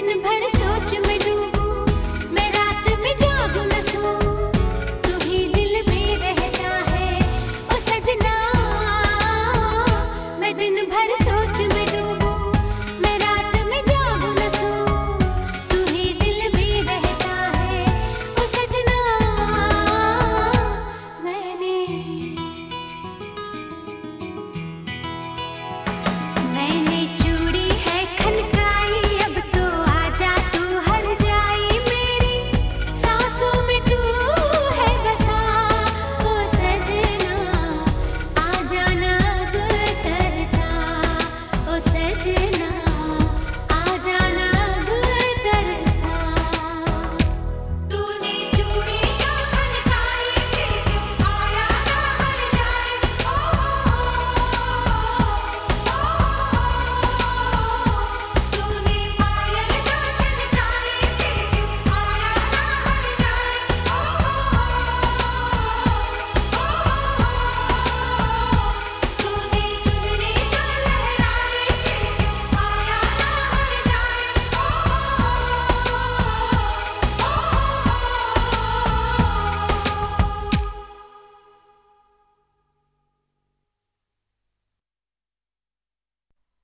independent.